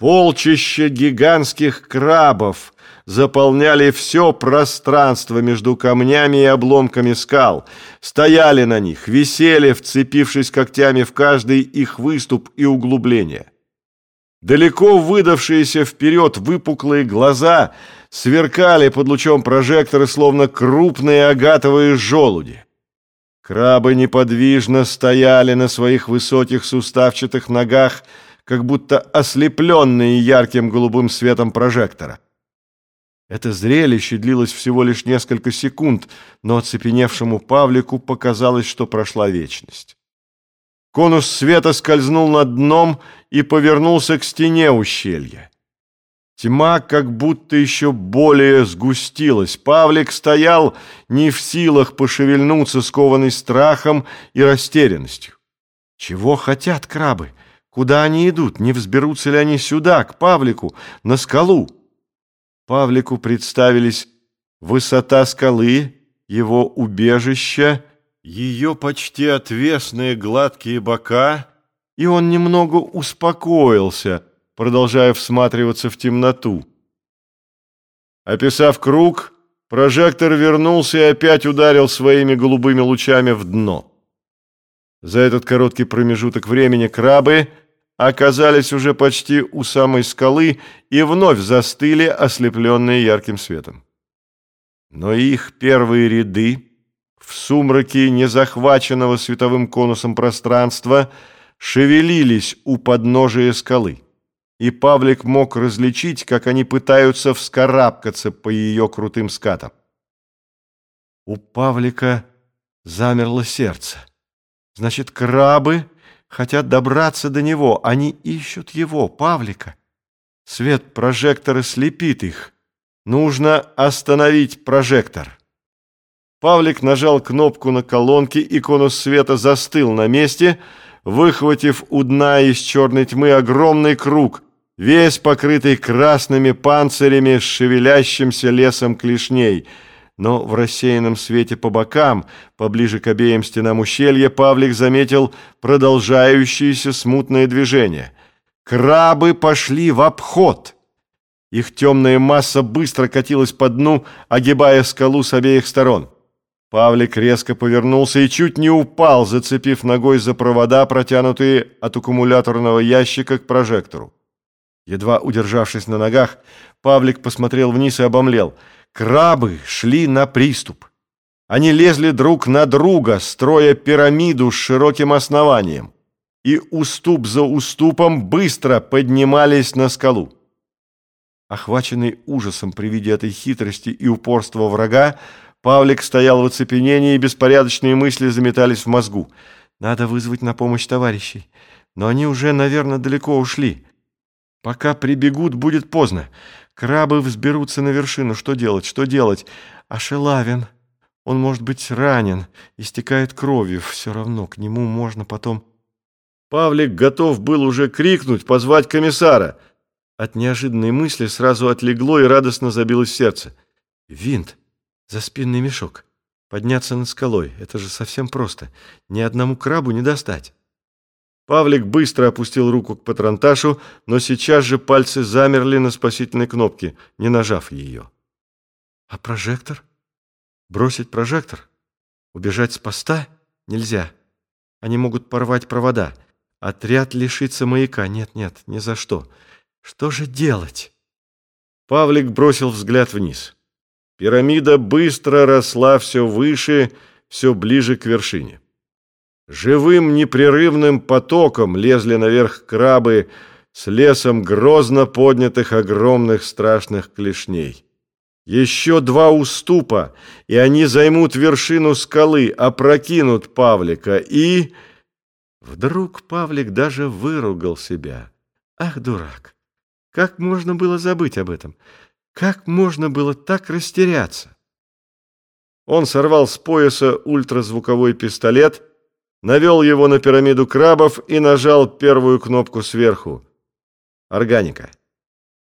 Полчища гигантских крабов заполняли все пространство между камнями и обломками скал, стояли на них, висели, вцепившись когтями в каждый их выступ и углубление. Далеко выдавшиеся вперед выпуклые глаза сверкали под лучом прожектора, словно крупные агатовые желуди. Крабы неподвижно стояли на своих высоких суставчатых ногах, как будто ослепленные ярким голубым светом прожектора. Это зрелище длилось всего лишь несколько секунд, но оцепеневшему Павлику показалось, что прошла вечность. Конус света скользнул над дном и повернулся к стене ущелья. Тьма как будто еще более сгустилась. Павлик стоял не в силах пошевельнуться, скованный страхом и растерянностью. Чего хотят крабы? Куда они идут? Не взберутся ли они сюда, к Павлику, на скалу? Павлику представились высота скалы, его убежище, ее почти отвесные гладкие бока, и он немного успокоился, продолжая всматриваться в темноту. Описав круг, прожектор вернулся и опять ударил своими голубыми лучами в дно. За этот короткий промежуток времени крабы оказались уже почти у самой скалы и вновь застыли, ослепленные ярким светом. Но их первые ряды в сумраке незахваченного световым конусом пространства шевелились у подножия скалы, и Павлик мог различить, как они пытаются вскарабкаться по ее крутым скатам. У Павлика замерло сердце. Значит, крабы хотят добраться до него. Они ищут его, Павлика. Свет прожектора слепит их. Нужно остановить прожектор. Павлик нажал кнопку на колонке, и конус света застыл на месте, выхватив у дна из черной тьмы огромный круг, весь покрытый красными панцирями с шевелящимся лесом клешней — но в рассеянном свете по бокам, поближе к обеим стенам ущелья, Павлик заметил продолжающееся смутное движение. Крабы пошли в обход. Их темная масса быстро катилась по дну, огибая скалу с обеих сторон. Павлик резко повернулся и чуть не упал, зацепив ногой за провода, протянутые от аккумуляторного ящика к прожектору. Едва удержавшись на ногах, Павлик посмотрел вниз и обомлел – Крабы шли на приступ. Они лезли друг на друга, строя пирамиду с широким основанием, и уступ за уступом быстро поднимались на скалу. Охваченный ужасом при виде этой хитрости и упорства врага, Павлик стоял в оцепенении, и беспорядочные мысли заметались в мозгу. Надо вызвать на помощь товарищей. Но они уже, наверное, далеко ушли. Пока прибегут, будет поздно. Крабы взберутся на вершину. Что делать? Что делать? А Шелавин? Он может быть ранен, истекает кровью. Все равно к нему можно потом... Павлик готов был уже крикнуть, позвать комиссара. От неожиданной мысли сразу отлегло и радостно забилось сердце. Винт, за спинный мешок. Подняться над скалой. Это же совсем просто. Ни одному крабу не достать. Павлик быстро опустил руку к патронташу, но сейчас же пальцы замерли на спасительной кнопке, не нажав ее. А прожектор? Бросить прожектор? Убежать с поста? Нельзя. Они могут порвать провода. Отряд лишится маяка. Нет, нет, ни за что. Что же делать? Павлик бросил взгляд вниз. Пирамида быстро росла все выше, все ближе к вершине. Живым непрерывным потоком лезли наверх крабы с лесом грозно поднятых огромных страшных клешней. Еще два уступа, и они займут вершину скалы, опрокинут Павлика, и... Вдруг Павлик даже выругал себя. Ах, дурак! Как можно было забыть об этом? Как можно было так растеряться? Он сорвал с пояса ультразвуковой пистолет — навел его на пирамиду крабов и нажал первую кнопку сверху. Органика.